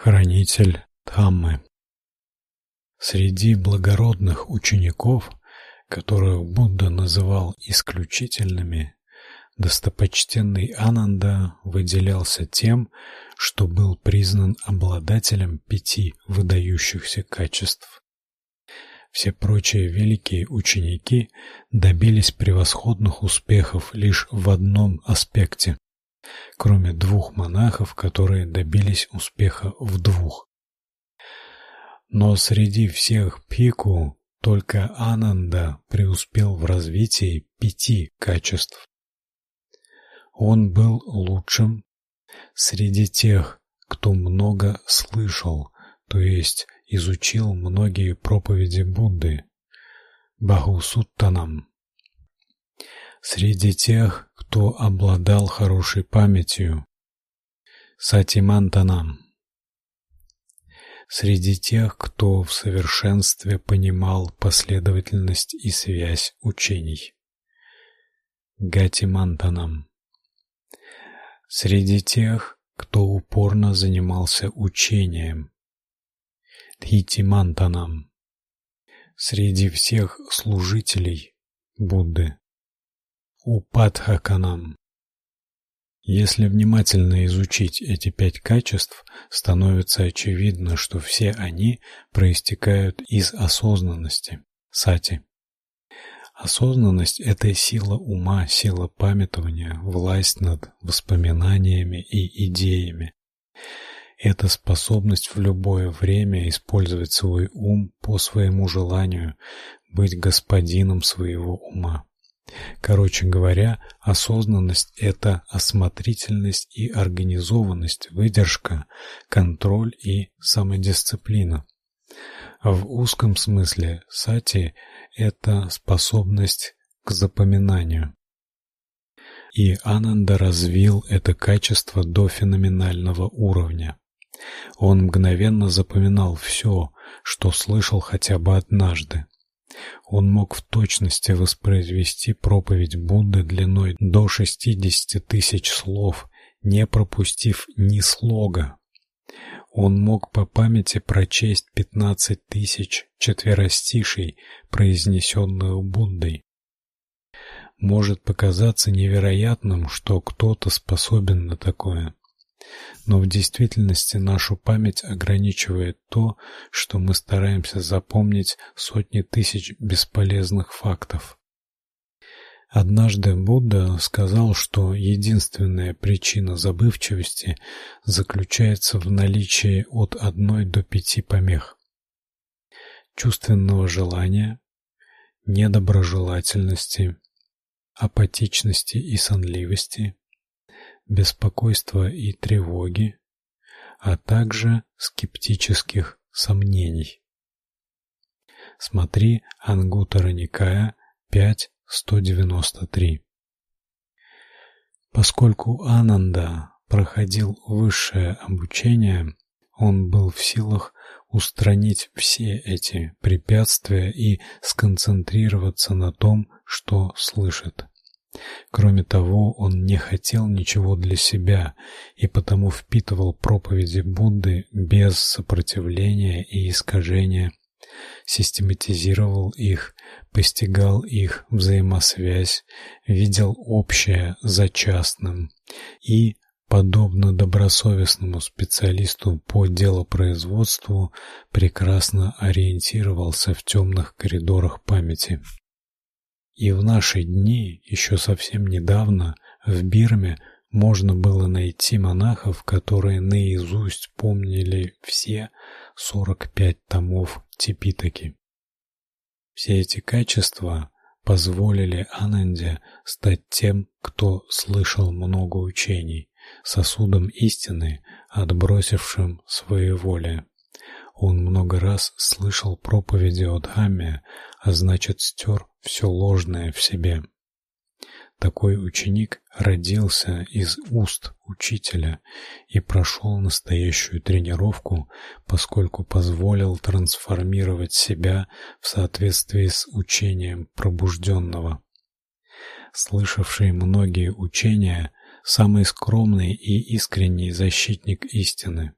Хранитель Дхаммы. Среди благородных учеников, которых Будда называл исключительными, достопочтенный Ананда выделялся тем, что был признан обладателем пяти выдающихся качеств. Все прочие великие ученики добились превосходных успехов лишь в одном аспекте кроме двух монахов, которые добились успеха в двух. Но среди всех пику только Ананда преуспел в развитии пяти качеств. Он был лучшим среди тех, кто много слышал, то есть изучил многие проповеди Будды, Бахусуттанам. Среди тех, кто обладал хорошей памятью, сатимантанам. Среди тех, кто в совершенстве понимал последовательность и связь учений, гатимантанам. Среди тех, кто упорно занимался учением, дхитимантанам. Среди всех служителей Будды Упадхаканам. Если внимательно изучить эти пять качеств, становится очевидно, что все они проистекают из осознанности, сати. Осознанность это сила ума, сила памятования, власть над воспоминаниями и идеями. Это способность в любое время использовать свой ум по своему желанию, быть господином своего ума. Короче говоря, осознанность это осмотрительность и организованность, выдержка, контроль и самодисциплина. В узком смысле сати это способность к запоминанию. И Ананда развил это качество до феноменального уровня. Он мгновенно запоминал все, что слышал хотя бы однажды. Он мог в точности воспроизвести проповедь Будды длиной до 60 тысяч слов, не пропустив ни слога. Он мог по памяти прочесть 15 тысяч четверостишей, произнесенных Буддой. Может показаться невероятным, что кто-то способен на такое. Но в действительности нашу память ограничивает то, что мы стараемся запомнить сотни тысяч бесполезных фактов. Однажды Будда сказал, что единственная причина забывчивости заключается в наличии от одной до пяти помех: чувственного желания, недоброжелательности, апатичности и сонливости, беспокойства и тревоги, а также скептических сомнений. Смотри Ангуттара Никая 5.193. Поскольку Ананда проходил высшее обучение, он был в силах устранить все эти препятствия и сконцентрироваться на том, что слышит. Кроме того, он не хотел ничего для себя и потому впитывал проповеди Будды без сопротивления и искажения, систематизировал их, постигал их взаимосвязь, видел общее за частным и подобно добросовестному специалисту по делопроизводству, прекрасно ориентировался в темных коридорах памяти. И в наши дни, еще совсем недавно, в Бирме можно было найти монахов, которые наизусть помнили все 45 томов Типитаки. Все эти качества позволили Ананде стать тем, кто слышал много учений, сосудом истины, отбросившим своеволие. Он много раз слышал проповеди о Дхамме, а значит, стер все ложное в себе. Такой ученик родился из уст учителя и прошел настоящую тренировку, поскольку позволил трансформировать себя в соответствии с учением пробужденного. Слышавший многие учения, самый скромный и искренний защитник истины.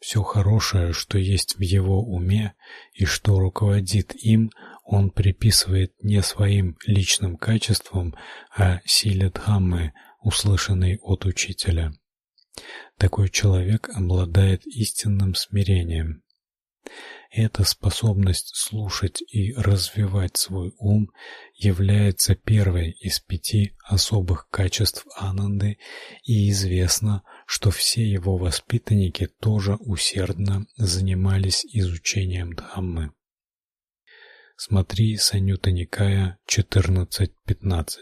все хорошее, что есть в его уме и что руководит им, он приписывает не своим личным качествам, а силе Дхаммы, услышанной от учителя. Такой человек обладает истинным смирением. Эта способность слушать и развивать свой ум является первой из пяти особых качеств Ананды, и известно, что все его воспитанники тоже усердно занимались изучением Дхаммы. Смотри Санюта Никая 14.15.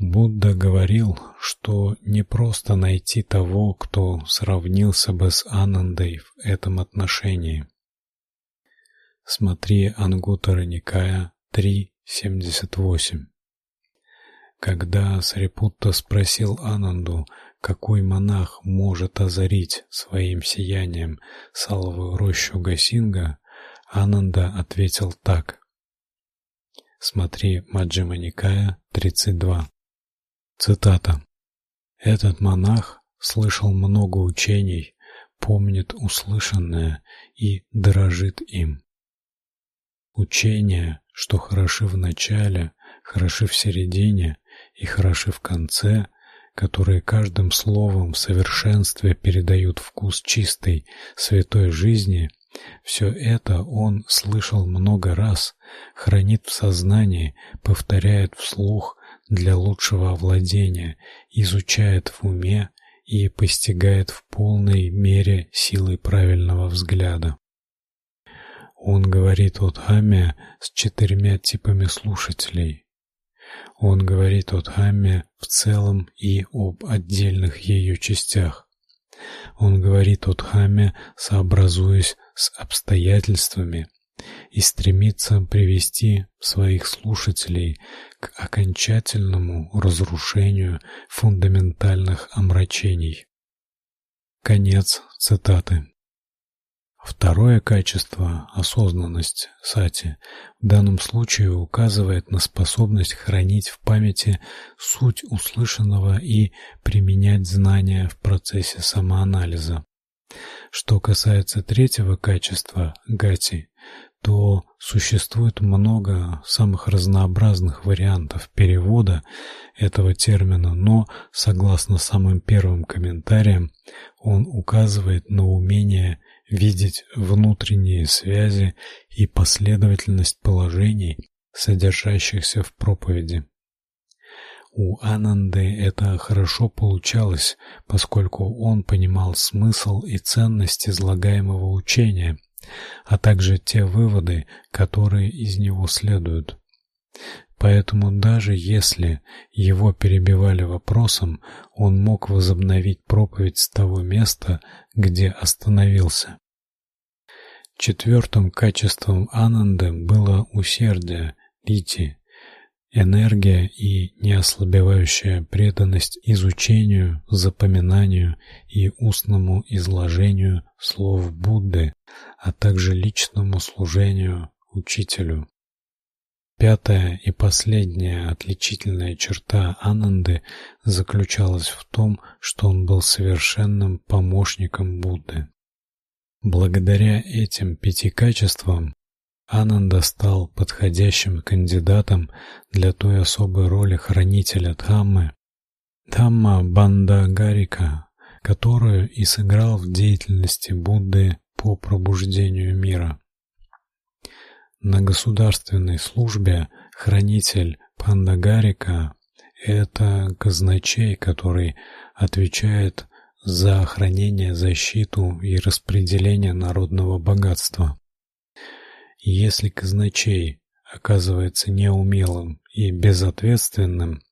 Будда говорил, что не просто найти того, кто сравнился бы с Анандой в этом отношении. Смотри Ангуттара Никая 3.78. Когда Сарипутта спросил Ананду, какой монах может озарить своим сиянием саловую рощу Гасинга, Ананда ответил так: Смотри Маджхима Никая 32. Цитата. Этот монах слышал много учений, помнит услышанное и дорожит им. Учения, что хороши в начале, хороши в середине и хороши в конце, которые каждым словом в совершенстве передают вкус чистой, святой жизни, все это он слышал много раз, хранит в сознании, повторяет вслух для лучшего овладения, изучает в уме и постигает в полной мере силы правильного взгляда. Он говорит о Дхамме с четырьмя типами слушателей. Он говорит о Дхамме в целом и об отдельных ее частях. Он говорит о Дхамме, сообразуясь с обстоятельствами, и стремится привести своих слушателей к окончательному разрушению фундаментальных омрачений. Конец цитаты. Второе качество осознанность сати в данном случае указывает на способность хранить в памяти суть услышанного и применять знания в процессе самоанализа. Что касается третьего качества гати, то существует много самых разнообразных вариантов перевода этого термина, но согласно самым первым комментариям, он указывает на умение видеть внутренние связи и последовательность положений, содержащихся в проповеди. У Ананды это хорошо получалось, поскольку он понимал смысл и ценность излагаемого учения, а также те выводы, которые из него следуют. Поэтому даже если его перебивали вопросом, он мог возобновить проповедь с того места, где остановился. Четвертым качеством Ананды было усердие, лити, энергия и неослабевающая преданность изучению, запоминанию и устному изложению слов Будды, а также личному служению учителю. Пятая и последняя отличительная черта Ананды заключалась в том, что он был совершенным помощником Будды. Благодаря этим пяти качествам Ананда стал подходящим кандидатом для той особой роли хранителя Дхаммы, Дхамма Бандагарика, которую и сыграл в деятельности Будды по пробуждению мира. На государственной службе хранитель Бандагарика это казначей, который отвечает за охранение, защиту и распределение народного богатства. Если казначей оказывается неумелым и безответственным,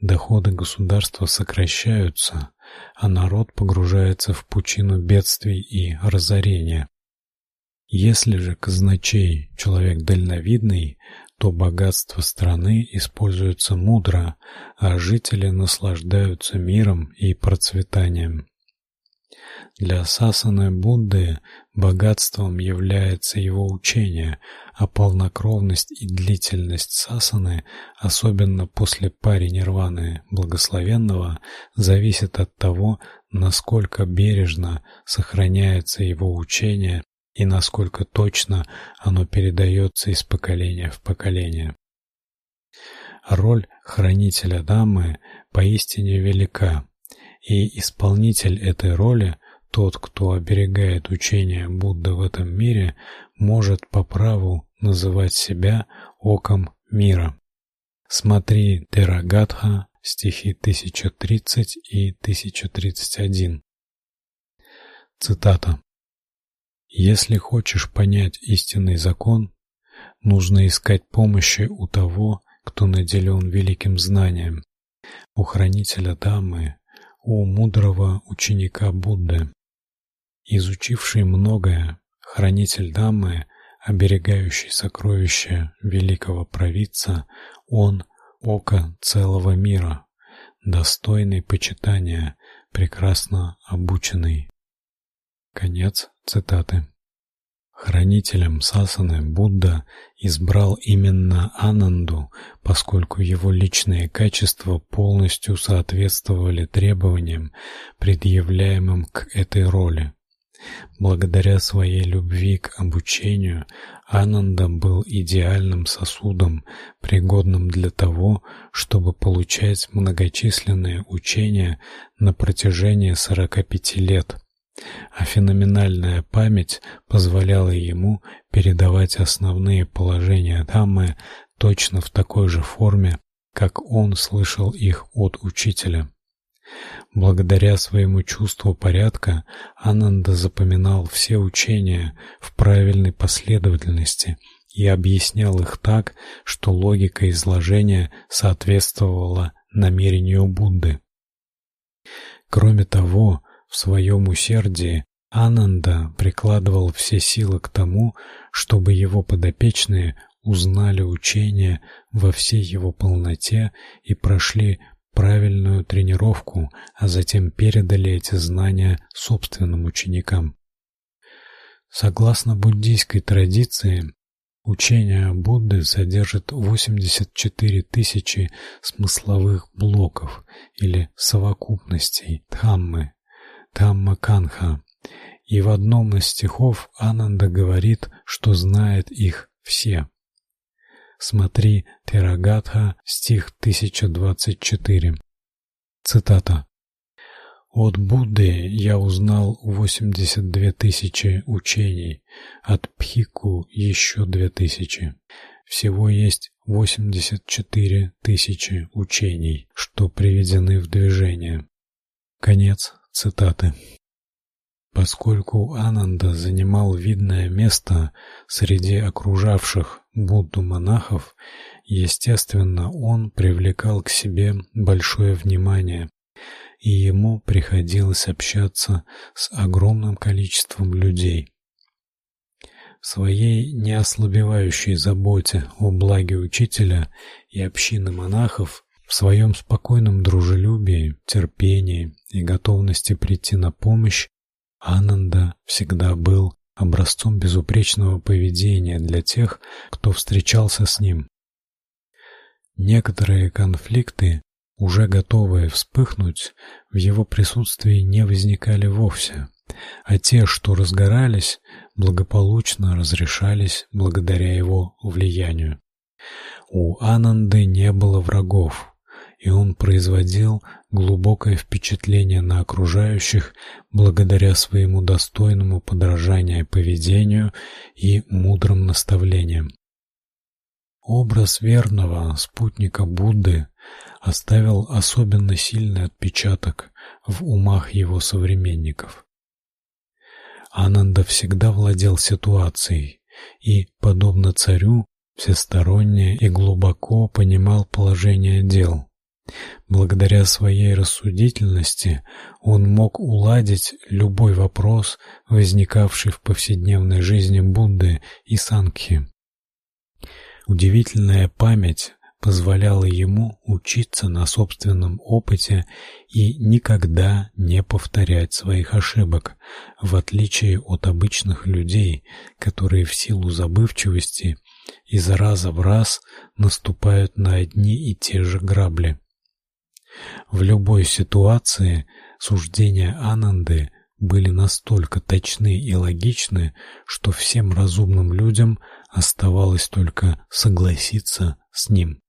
доходы государства сокращаются, а народ погружается в пучину бедствий и разорения. Если же казначей человек дальновидный, то богатства страны используются мудро, а жители наслаждаются миром и процветанием. Для Сасаны Будды богатством является его учение, а полнокровность и длительность сасаны, особенно после пари нирваны благословенного, зависит от того, насколько бережно сохраняется его учение и насколько точно оно передается из поколения в поколение. Роль хранителя дамы поистине велика, и исполнитель этой роли тот, кто оберегает учение Будды в этом мире, может по праву называть себя оком мира. Смотри Терагатха, стихи 1030 и 1031. Цитата. Если хочешь понять истинный закон, нужно искать помощи у того, кто наделен великим знанием, у хранителя Дhamмы, у мудрого ученика Будды. Изучивший многое, хранитель Дhamмы, оберегающий сокровища великого провидца, он око целого мира, достойный почитания, прекрасно обученный. Конец цитаты. Хранителем сасаны Будда избрал именно Ананду, поскольку его личные качества полностью соответствовали требованиям, предъявляемым к этой роли. Благодаря своей любви к обучению Ананда был идеальным сосудом, пригодным для того, чтобы получать многочисленные учения на протяжении 45 лет. А феноменальная память позволяла ему передавать основные положения Дхаммы точно в такой же форме, как он слышал их от учителя. Благодаря своему чувству порядка Ананда запоминал все учения в правильной последовательности и объяснял их так, что логика изложения соответствовала намерению Будды. Кроме того, в своем усердии Ананда прикладывал все силы к тому, чтобы его подопечные узнали учение во всей его полноте и прошли правильную тренировку, а затем передали эти знания собственным ученикам. Согласно буддийской традиции, учение Будды содержит 84 тысячи смысловых блоков или совокупностей дхаммы, дхамма-канха. И в одном из стихов Ананда говорит, что знает их все. Смотри Терагатха, стих 1024. Цитата. От Будды я узнал 82 тысячи учений, от Пхику еще две тысячи. Всего есть 84 тысячи учений, что приведены в движение. Конец цитаты. Поскольку Ананда занимал видное место среди окружавших Будду монахов, естественно, он привлекал к себе большое внимание, и ему приходилось общаться с огромным количеством людей. В своей неослабевающей заботе о благе учителя и общины монахов, в своем спокойном дружелюбии, терпении и готовности прийти на помощь, Ананда всегда был образцом безупречного поведения для тех, кто встречался с ним. Некоторые конфликты, уже готовые вспыхнуть, в его присутствии не возникали вовсе, а те, что разгорались, благополучно разрешались благодаря его влиянию. У Ананды не было врагов, и он производил глубокое впечатление на окружающих благодаря своему достойному подражания поведению и мудрым наставлениям. Образ верного спутника Будды оставил особенно сильный отпечаток в умах его современников. Ананда всегда владел ситуацией и, подобно царю, всесторонне и глубоко понимал положение дел. Благодаря своей рассудительности он мог уладить любой вопрос, возникавший в повседневной жизни Будды и Сангхи. Удивительная память, позволяло ему учиться на собственном опыте и никогда не повторять своих ошибок, в отличие от обычных людей, которые в силу забывчивости из раза в раз наступают на одни и те же грабли. В любой ситуации суждения Ананды были настолько точны и логичны, что всем разумным людям оставалось только согласиться с ним.